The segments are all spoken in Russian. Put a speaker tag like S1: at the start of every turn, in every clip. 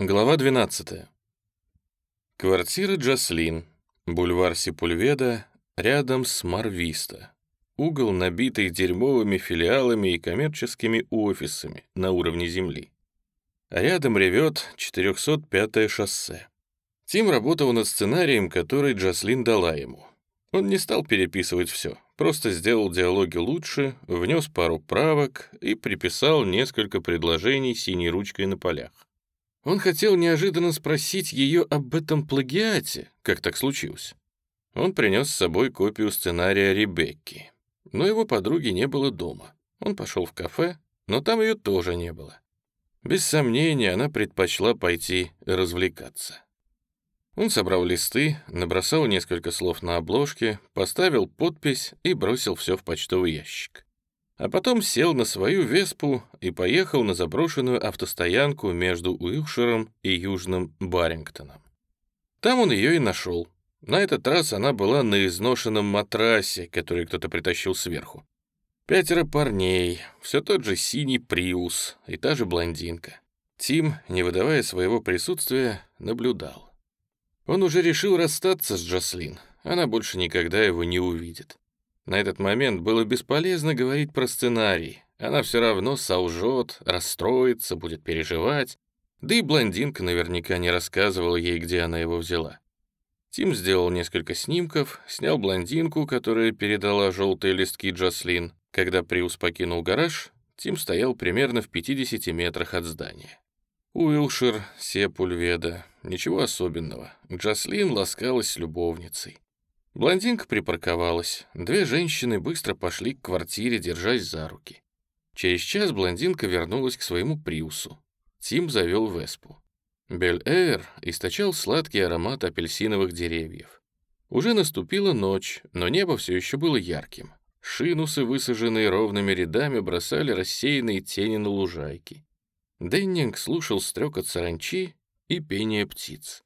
S1: Глава 12. Квартира Джаслин, бульвар Сипульведа, рядом с Марвиста. Угол, набитый дерьмовыми филиалами и коммерческими офисами на уровне земли. рядом ревет 405-е шоссе. Тим работал над сценарием, который Джаслин дала ему. Он не стал переписывать все, просто сделал диалоги лучше, внес пару правок и приписал несколько предложений синей ручкой на полях. Он хотел неожиданно спросить ее об этом плагиате, как так случилось. Он принес с собой копию сценария Ребекки, но его подруги не было дома. Он пошел в кафе, но там ее тоже не было. Без сомнения, она предпочла пойти развлекаться. Он собрал листы, набросал несколько слов на обложке, поставил подпись и бросил все в почтовый ящик. А потом сел на свою веспу и поехал на заброшенную автостоянку между Уилширом и Южным Барингтоном. Там он ее и нашел. На этот раз она была на изношенном матрасе, который кто-то притащил сверху. Пятеро парней, все тот же синий Приус и та же блондинка. Тим, не выдавая своего присутствия, наблюдал. Он уже решил расстаться с Джаслин. Она больше никогда его не увидит. На этот момент было бесполезно говорить про сценарий. Она все равно солжет, расстроится, будет переживать. Да и блондинка наверняка не рассказывала ей, где она его взяла. Тим сделал несколько снимков, снял блондинку, которая передала желтые листки Джаслин. Когда Приус покинул гараж, Тим стоял примерно в 50 метрах от здания. Уилшир, Сепульведа. Ничего особенного. Джаслин ласкалась с любовницей. Блондинка припарковалась. Две женщины быстро пошли к квартире, держась за руки. Через час блондинка вернулась к своему Приусу. Тим завел Веспу. Бель-Эйр источал сладкий аромат апельсиновых деревьев. Уже наступила ночь, но небо все еще было ярким. Шинусы, высаженные ровными рядами, бросали рассеянные тени на лужайки. Деннинг слушал стрекот саранчи и пение птиц.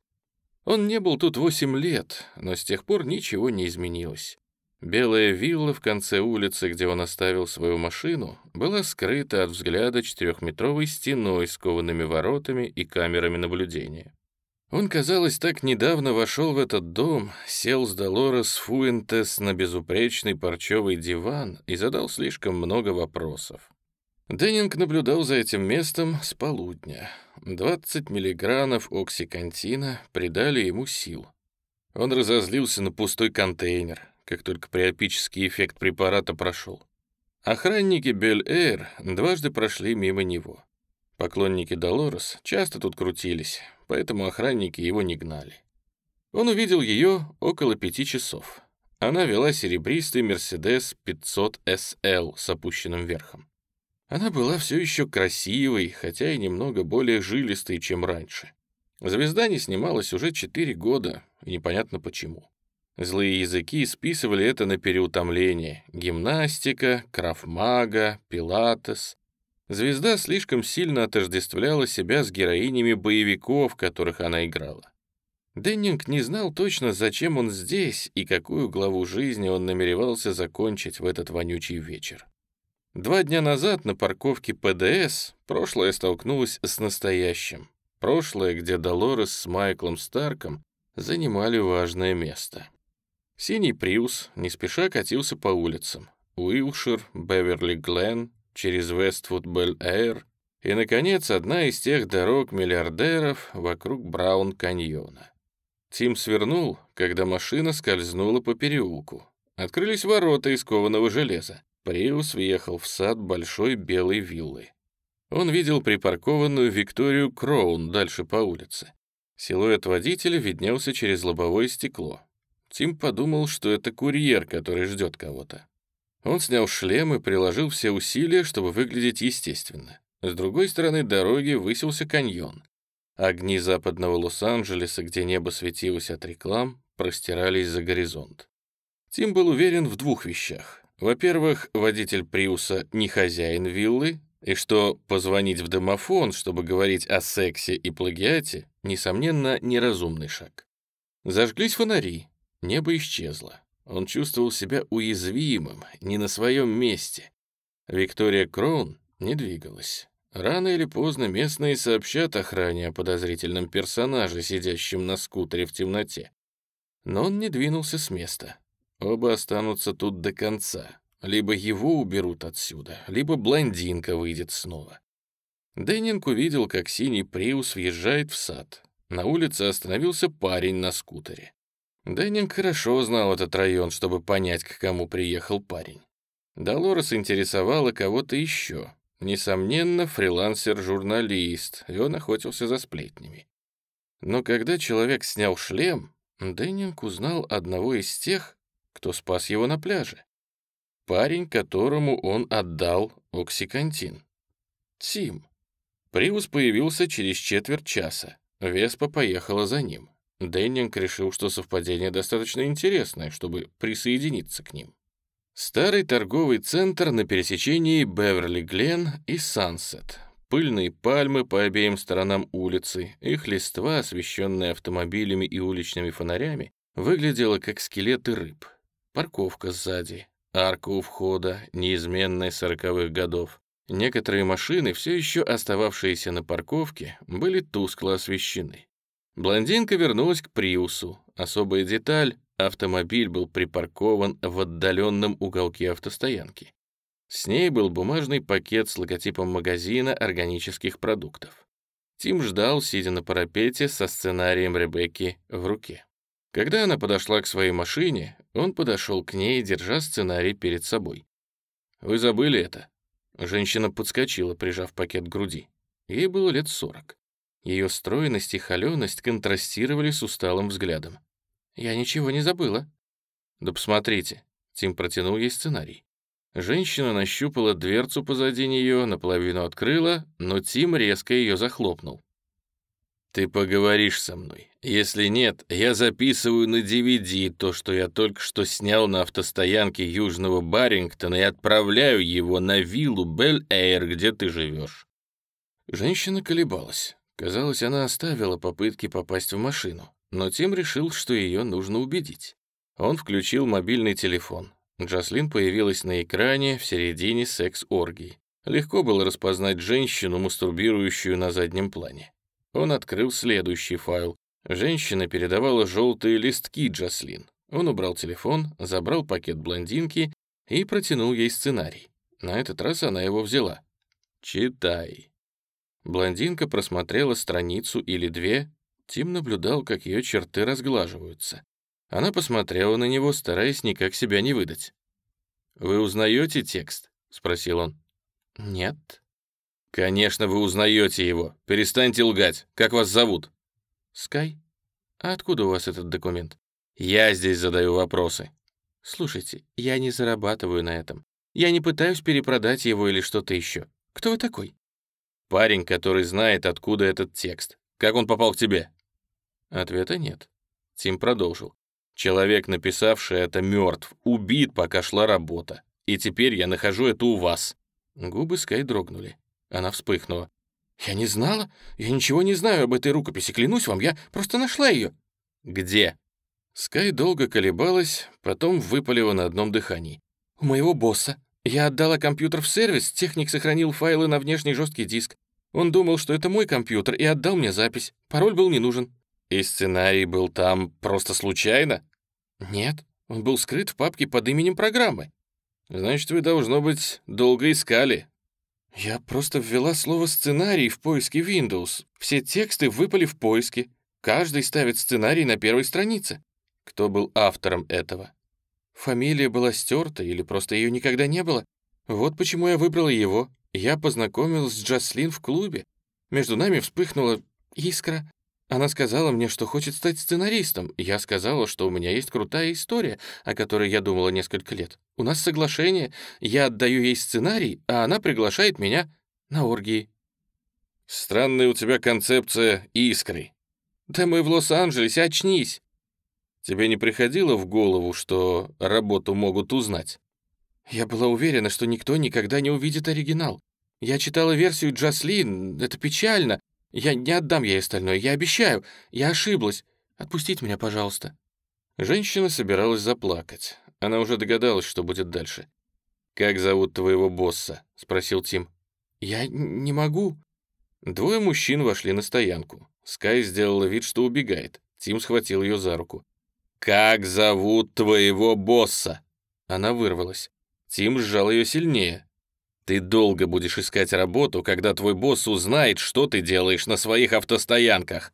S1: Он не был тут восемь лет, но с тех пор ничего не изменилось. Белая вилла в конце улицы, где он оставил свою машину, была скрыта от взгляда четырехметровой стеной с коваными воротами и камерами наблюдения. Он, казалось, так недавно вошел в этот дом, сел с Долорес Фуэнтес на безупречный парчевый диван и задал слишком много вопросов. Деннинг наблюдал за этим местом с полудня. 20 миллиграммов оксикантина придали ему сил. Он разозлился на пустой контейнер, как только приопический эффект препарата прошел. Охранники Бель-Эйр дважды прошли мимо него. Поклонники Долорес часто тут крутились, поэтому охранники его не гнали. Он увидел ее около пяти часов. Она вела серебристый Mercedes 500 SL с опущенным верхом. Она была все еще красивой, хотя и немного более жилистой, чем раньше. Звезда не снималась уже четыре года, и непонятно почему. Злые языки списывали это на переутомление. Гимнастика, крафмага, пилатес. Звезда слишком сильно отождествляла себя с героинями боевиков, которых она играла. Деннинг не знал точно, зачем он здесь и какую главу жизни он намеревался закончить в этот вонючий вечер. Два дня назад на парковке ПДС прошлое столкнулось с настоящим. Прошлое, где Долорес с Майклом Старком занимали важное место. Синий Приус не спеша катился по улицам. Уилшир, Беверли-Гленн, через Вествуд-Белл-Эйр и, наконец, одна из тех дорог миллиардеров вокруг Браун-каньона. Тим свернул, когда машина скользнула по переулку. Открылись ворота из кованого железа. Приус въехал в сад большой белой виллы. Он видел припаркованную Викторию Кроун дальше по улице. Силуэт водителя виднелся через лобовое стекло. Тим подумал, что это курьер, который ждет кого-то. Он снял шлем и приложил все усилия, чтобы выглядеть естественно. С другой стороны дороги высился каньон. Огни западного Лос-Анджелеса, где небо светилось от реклам, простирались за горизонт. Тим был уверен в двух вещах. Во-первых, водитель Приуса не хозяин виллы, и что позвонить в домофон, чтобы говорить о сексе и плагиате, несомненно, неразумный шаг. Зажглись фонари, небо исчезло. Он чувствовал себя уязвимым, не на своем месте. Виктория Кроун не двигалась. Рано или поздно местные сообщат охране о подозрительном персонаже, сидящем на скутере в темноте. Но он не двинулся с места. Оба останутся тут до конца. Либо его уберут отсюда, либо блондинка выйдет снова. Деннинг увидел, как синий Приус въезжает в сад. На улице остановился парень на скутере. Деннинг хорошо знал этот район, чтобы понять, к кому приехал парень. Долорес интересовала кого-то еще. Несомненно, фрилансер-журналист, и он охотился за сплетнями. Но когда человек снял шлем, Деннинг узнал одного из тех, кто спас его на пляже. Парень, которому он отдал оксикантин. Тим. Приус появился через четверть часа. Веспа поехала за ним. Деннинг решил, что совпадение достаточно интересное, чтобы присоединиться к ним. Старый торговый центр на пересечении Беверли-Глен и Сансет. Пыльные пальмы по обеим сторонам улицы, их листва, освещенная автомобилями и уличными фонарями, выглядела как скелеты рыб. Парковка сзади, арка у входа, неизменная сороковых годов. Некоторые машины, все еще остававшиеся на парковке, были тускло освещены. Блондинка вернулась к Приусу. Особая деталь — автомобиль был припаркован в отдаленном уголке автостоянки. С ней был бумажный пакет с логотипом магазина органических продуктов. Тим ждал, сидя на парапете со сценарием Ребекки в руке. Когда она подошла к своей машине, он подошел к ней, держа сценарий перед собой. «Вы забыли это?» Женщина подскочила, прижав пакет к груди. Ей было лет сорок. Ее стройность и холеность контрастировали с усталым взглядом. «Я ничего не забыла». «Да посмотрите». Тим протянул ей сценарий. Женщина нащупала дверцу позади нее, наполовину открыла, но Тим резко ее захлопнул. «Ты поговоришь со мной. Если нет, я записываю на DVD то, что я только что снял на автостоянке Южного Барингтона и отправляю его на виллу Бель-Эйр, где ты живешь». Женщина колебалась. Казалось, она оставила попытки попасть в машину, но Тим решил, что ее нужно убедить. Он включил мобильный телефон. Джаслин появилась на экране в середине секс-оргии. Легко было распознать женщину, мастурбирующую на заднем плане. Он открыл следующий файл. Женщина передавала желтые листки Джаслин. Он убрал телефон, забрал пакет блондинки и протянул ей сценарий. На этот раз она его взяла. «Читай». Блондинка просмотрела страницу или две. Тим наблюдал, как ее черты разглаживаются. Она посмотрела на него, стараясь никак себя не выдать. «Вы узнаете текст?» — спросил он. «Нет», «Конечно, вы узнаете его. Перестаньте лгать. Как вас зовут?» «Скай. А откуда у вас этот документ?» «Я здесь задаю вопросы». «Слушайте, я не зарабатываю на этом. Я не пытаюсь перепродать его или что-то еще. Кто вы такой?» «Парень, который знает, откуда этот текст. Как он попал к тебе?» Ответа нет. Тим продолжил. «Человек, написавший это, мертв, убит, пока шла работа. И теперь я нахожу это у вас». Губы Скай дрогнули. Она вспыхнула. «Я не знала. Я ничего не знаю об этой рукописи. Клянусь вам, я просто нашла ее». «Где?» Скай долго колебалась, потом выпалила на одном дыхании. «У моего босса. Я отдала компьютер в сервис, техник сохранил файлы на внешний жесткий диск. Он думал, что это мой компьютер, и отдал мне запись. Пароль был не нужен». «И сценарий был там просто случайно?» «Нет, он был скрыт в папке под именем программы». «Значит, вы, должно быть, долго искали, «Я просто ввела слово «сценарий» в поиске Windows. Все тексты выпали в поиске. Каждый ставит сценарий на первой странице». Кто был автором этого? Фамилия была стерта или просто ее никогда не было? Вот почему я выбрала его. Я познакомилась с Джаслин в клубе. Между нами вспыхнула искра. Она сказала мне, что хочет стать сценаристом. Я сказала, что у меня есть крутая история, о которой я думала несколько лет. У нас соглашение, я отдаю ей сценарий, а она приглашает меня на оргии. Странная у тебя концепция искры. Да мы в Лос-Анджелесе, очнись. Тебе не приходило в голову, что работу могут узнать? Я была уверена, что никто никогда не увидит оригинал. Я читала версию Джаслин, это печально, я не отдам ей остальное, я обещаю. Я ошиблась. Отпустите меня, пожалуйста». Женщина собиралась заплакать. Она уже догадалась, что будет дальше. «Как зовут твоего босса?» — спросил Тим.
S2: Я не могу».
S1: Двое мужчин вошли на стоянку. Скай сделала вид, что убегает. Тим схватил ее за руку. «Как зовут твоего босса?» Она вырвалась. Тим сжал ее сильнее. «Ты долго будешь искать работу, когда твой босс узнает, что ты делаешь на своих автостоянках».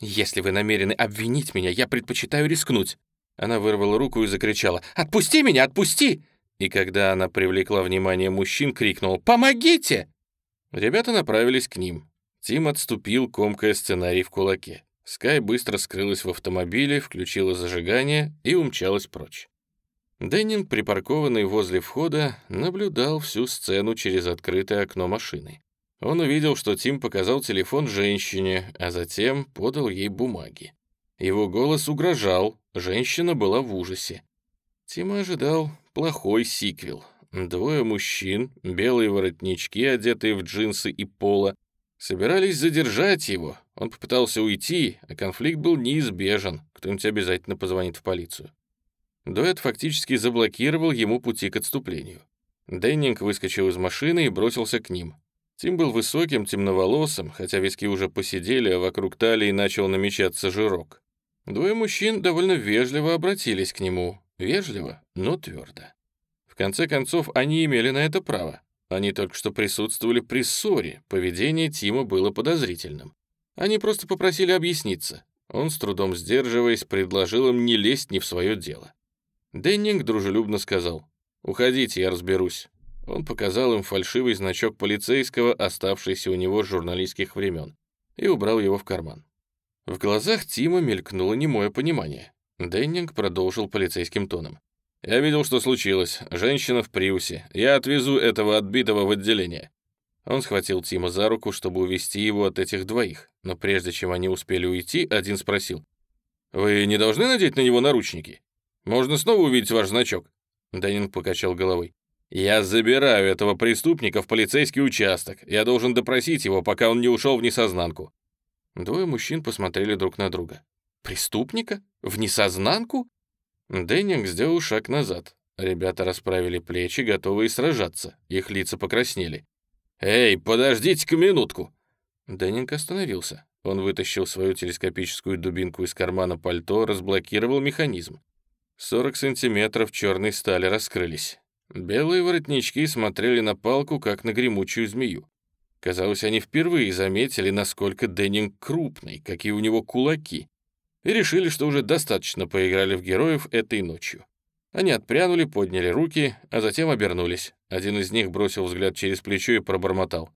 S2: «Если вы намерены обвинить меня, я предпочитаю рискнуть». Она вырвала руку и закричала «Отпусти меня, отпусти!» И когда она привлекла внимание мужчин, крикнула «Помогите!»
S1: Ребята направились к ним. Тим отступил, комкая сценарий в кулаке. Скай быстро скрылась в автомобиле, включила зажигание и умчалась прочь. Деннинг, припаркованный возле входа, наблюдал всю сцену через открытое окно машины. Он увидел, что Тим показал телефон женщине, а затем подал ей бумаги. Его голос угрожал, женщина была в ужасе. Тим ожидал плохой сиквел. Двое мужчин, белые воротнички, одетые в джинсы и поло, собирались задержать его. Он попытался уйти, а конфликт был неизбежен. Кто-нибудь обязательно позвонит в полицию. Дуэт фактически заблокировал ему пути к отступлению. Деннинг выскочил из машины и бросился к ним. Тим был высоким, темноволосым, хотя виски уже посидели, а вокруг талии начал намечаться жирок. Двое мужчин довольно вежливо обратились к нему. Вежливо, но твердо конце концов, они имели на это право. Они только что присутствовали при ссоре, поведение Тима было подозрительным. Они просто попросили объясниться. Он, с трудом сдерживаясь, предложил им не лезть не в свое дело. Деннинг дружелюбно сказал, «Уходите, я разберусь». Он показал им фальшивый значок полицейского, оставшийся у него с журналистских времен, и убрал его в карман. В глазах Тима мелькнуло немое понимание. Деннинг продолжил полицейским тоном. «Я видел, что случилось. Женщина в Приусе. Я отвезу этого отбитого в отделение». Он схватил Тима за руку, чтобы увести его от этих двоих, но прежде чем они успели уйти, один спросил. «Вы не должны надеть на него наручники? Можно снова увидеть ваш значок?» Данин покачал головой. «Я забираю этого преступника в полицейский участок. Я должен допросить его, пока он не ушел в несознанку». Двое мужчин посмотрели друг на друга. «Преступника? В несознанку?» Деннинг сделал шаг назад. Ребята расправили плечи, готовые сражаться. Их лица покраснели. «Эй, подождите-ка минутку!» Деннинг остановился. Он вытащил свою телескопическую дубинку из кармана пальто, разблокировал механизм. 40 сантиметров черной стали раскрылись. Белые воротнички смотрели на палку, как на гремучую змею. Казалось, они впервые заметили, насколько Деннинг крупный, какие у него кулаки и решили, что уже достаточно поиграли в героев этой ночью. Они отпрянули, подняли руки, а затем обернулись. Один из них бросил взгляд через плечо и пробормотал.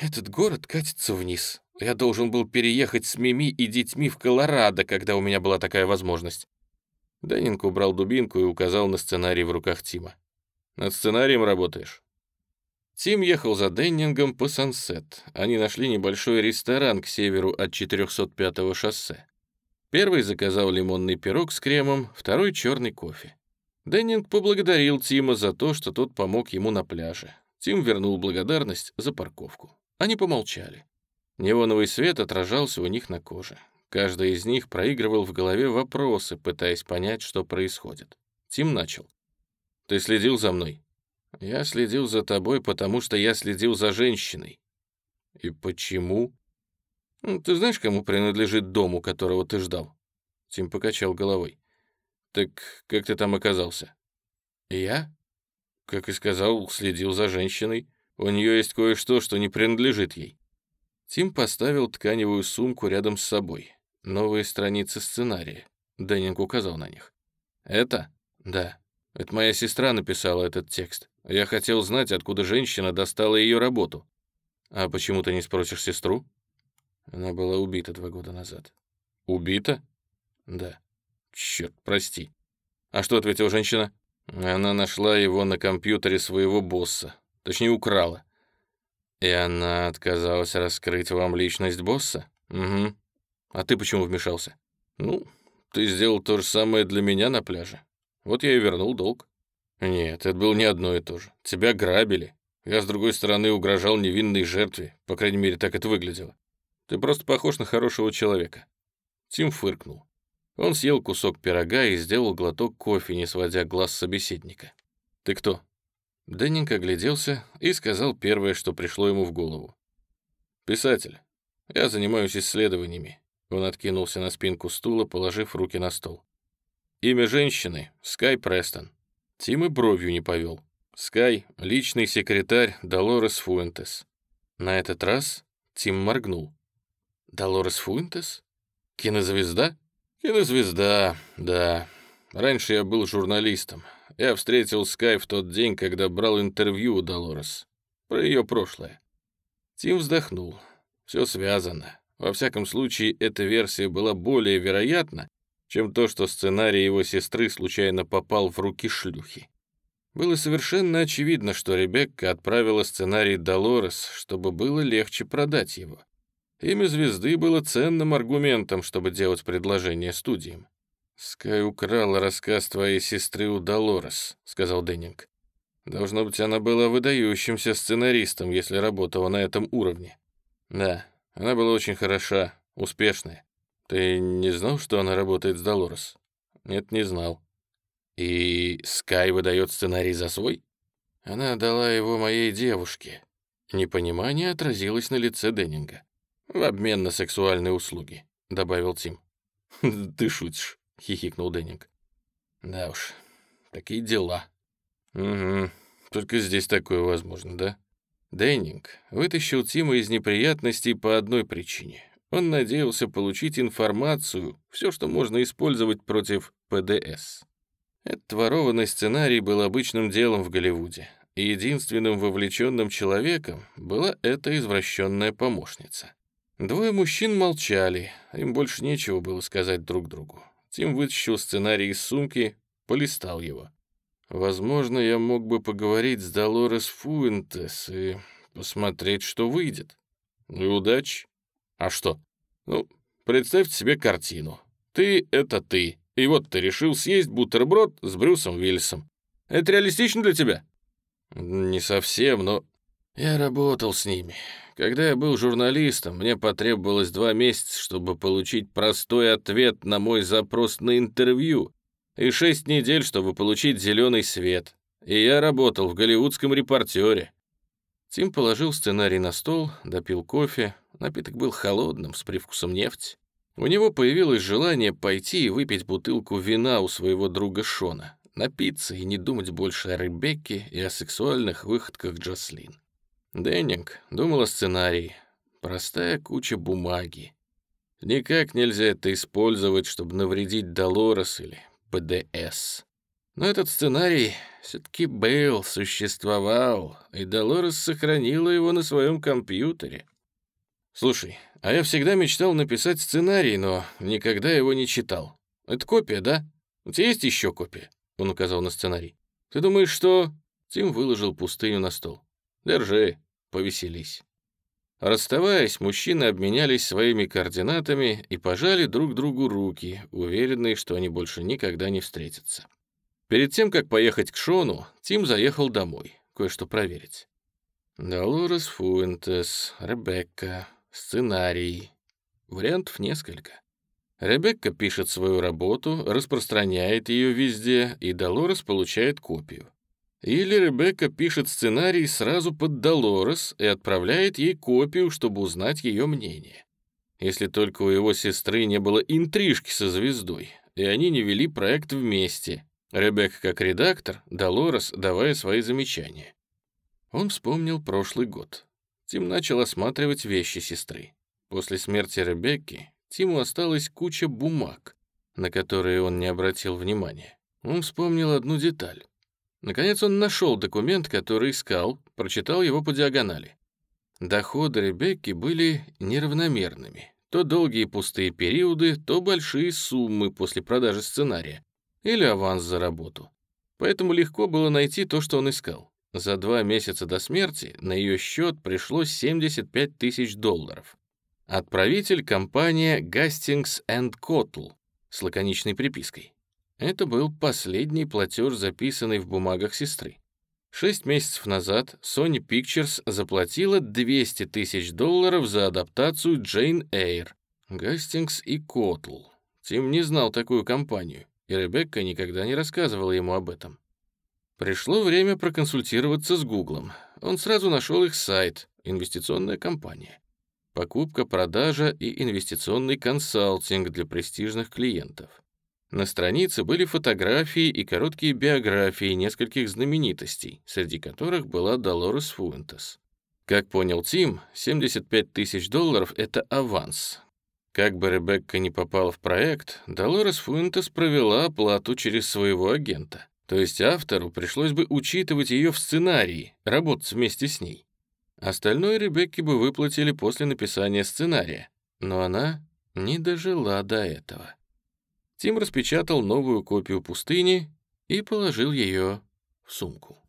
S1: «Этот город катится вниз. Я должен был переехать с Мими и детьми в Колорадо, когда у меня была такая возможность». Деннинг убрал дубинку и указал на сценарий в руках Тима. «Над сценарием работаешь?» Тим ехал за Деннингом по Сансет. Они нашли небольшой ресторан к северу от 405-го шоссе. Первый заказал лимонный пирог с кремом, второй — черный кофе. Деннинг поблагодарил Тима за то, что тот помог ему на пляже. Тим вернул благодарность за парковку. Они помолчали. Неоновый свет отражался у них на коже. Каждый из них проигрывал в голове вопросы, пытаясь понять, что происходит. Тим начал. «Ты следил за мной?» «Я следил за тобой, потому что я следил за женщиной». «И почему?» Ну, «Ты знаешь, кому принадлежит дом, у которого ты ждал?» Тим покачал головой. «Так как ты там оказался?» «Я?» «Как и сказал, следил за женщиной. У нее есть кое-что, что не принадлежит ей». Тим поставил тканевую сумку рядом с собой. Новые страницы сценария. Деннинг указал на них. «Это?» «Да. Это моя сестра написала этот текст. Я хотел знать, откуда женщина достала ее работу». «А почему ты не спросишь сестру?» Она была убита два года назад. Убита? Да. Черт, прости. А что ответила женщина? Она нашла его на компьютере своего босса. Точнее, украла. И она отказалась раскрыть вам личность босса? Угу. А ты почему вмешался? Ну, ты сделал то же самое для меня на пляже. Вот я и вернул долг. Нет, это было не одно и то же. Тебя грабили. Я, с другой стороны, угрожал невинной жертве. По крайней мере, так это выглядело. Ты просто похож на хорошего человека». Тим фыркнул. Он съел кусок пирога и сделал глоток кофе, не сводя глаз собеседника. «Ты кто?» Деннинг огляделся и сказал первое, что пришло ему в голову. «Писатель, я занимаюсь исследованиями». Он откинулся на спинку стула, положив руки на стол. «Имя женщины — Скай Престон». Тим и бровью не повел. Скай — личный секретарь Долорес Фуэнтес. На этот раз Тим моргнул. «Долорес Фуэнтес? Кинозвезда?» «Кинозвезда, да. Раньше я был журналистом. Я встретил Скай в тот день, когда брал интервью у Долорес. Про ее прошлое. Тим вздохнул. Все связано. Во всяком случае, эта версия была более вероятна, чем то, что сценарий его сестры случайно попал в руки шлюхи. Было совершенно очевидно, что Ребекка отправила сценарий Долорес, чтобы было легче продать его. Имя звезды было ценным аргументом, чтобы делать предложение студиям. «Скай украла рассказ твоей сестры у Долорес», — сказал Деннинг. «Должно быть, она была выдающимся сценаристом, если работала на этом уровне». «Да, она была очень хороша, успешная. Ты не знал, что она работает с Долорес?» «Нет, не знал». «И Скай выдает сценарий за свой?» Она дала его моей девушке. Непонимание отразилось на лице Деннинга. «В обмен на сексуальные услуги», — добавил Тим. «Ты шутишь», — хихикнул Деннинг. «Да уж, такие дела». «Угу, только здесь такое возможно, да?» Деннинг вытащил Тима из неприятностей по одной причине. Он надеялся получить информацию, все, что можно использовать против ПДС. Этот ворованный сценарий был обычным делом в Голливуде, и единственным вовлеченным человеком была эта извращенная помощница. Двое мужчин молчали, им больше нечего было сказать друг другу. Тим вытащил сценарий из сумки, полистал его. «Возможно, я мог бы поговорить с Долорес Фуэнтес и посмотреть, что выйдет. И удачи. А что? Ну, представьте себе картину. Ты — это ты, и вот ты решил съесть бутерброд с Брюсом Уиллисом. Это реалистично для тебя?» «Не совсем, но я работал с ними. Когда я был журналистом, мне потребовалось два месяца, чтобы получить простой ответ на мой запрос на интервью, и шесть недель, чтобы получить зеленый свет. И я работал в голливудском репортере. Тим положил сценарий на стол, допил кофе. Напиток был холодным, с привкусом нефти. У него появилось желание пойти и выпить бутылку вина у своего друга Шона, напиться и не думать больше о Ребекке и о сексуальных выходках Джаслин. Деннинг думал о сценарии. Простая куча бумаги. Никак нельзя это использовать, чтобы навредить Долорес или ПДС. Но этот сценарий все-таки был, существовал, и Долорес сохранила его на своем компьютере. Слушай, а я всегда мечтал написать сценарий, но никогда его не читал. Это копия, да? У тебя есть еще копия? Он указал на сценарий. Ты думаешь, что... Тим выложил пустыню на стол. Держи, повеселись. Расставаясь, мужчины обменялись своими координатами и пожали друг другу руки, уверенные, что они больше никогда не встретятся. Перед тем, как поехать к Шону, Тим заехал домой, кое-что проверить. Долорес Фуэнтес, Ребекка, сценарий. Вариантов несколько. Ребекка пишет свою работу, распространяет ее везде, и Долорес получает копию. Или Ребекка пишет сценарий сразу под Долорес и отправляет ей копию, чтобы узнать ее мнение. Если только у его сестры не было интрижки со звездой, и они не вели проект вместе. Ребекка как редактор, Долорес давая свои замечания. Он вспомнил прошлый год. Тим начал осматривать вещи сестры. После смерти Ребекки Тиму осталась куча бумаг, на которые он не обратил внимания. Он вспомнил одну деталь. Наконец он нашел документ, который искал, прочитал его по диагонали. Доходы Ребекки были неравномерными. То долгие пустые периоды, то большие суммы после продажи сценария. Или аванс за работу. Поэтому легко было найти то, что он искал. За два месяца до смерти на ее счет пришло 75 тысяч долларов. Отправитель — компания Gastings Котл с лаконичной припиской. Это был последний платеж, записанный в бумагах сестры. Шесть месяцев назад Sony Pictures заплатила 200 тысяч долларов за адаптацию Джейн Эйр. Гастингс и Котл. Тим не знал такую компанию, и Ребекка никогда не рассказывала ему об этом.
S2: Пришло время проконсультироваться с Гуглом. Он сразу нашел их сайт, инвестиционная компания. Покупка, продажа и инвестиционный консалтинг для престижных клиентов. На странице были фотографии и короткие биографии нескольких знаменитостей, среди которых была Долорес Фуэнтес. Как понял Тим, 75 тысяч долларов — это аванс. Как бы Ребекка не попала в проект, Долорес Фуэнтес провела оплату через своего агента. То есть автору пришлось бы учитывать ее в сценарии, работать вместе с ней. Остальное Ребекке бы выплатили после написания сценария, но она не дожила до этого. Тим распечатал новую копию пустыни и положил ее в сумку.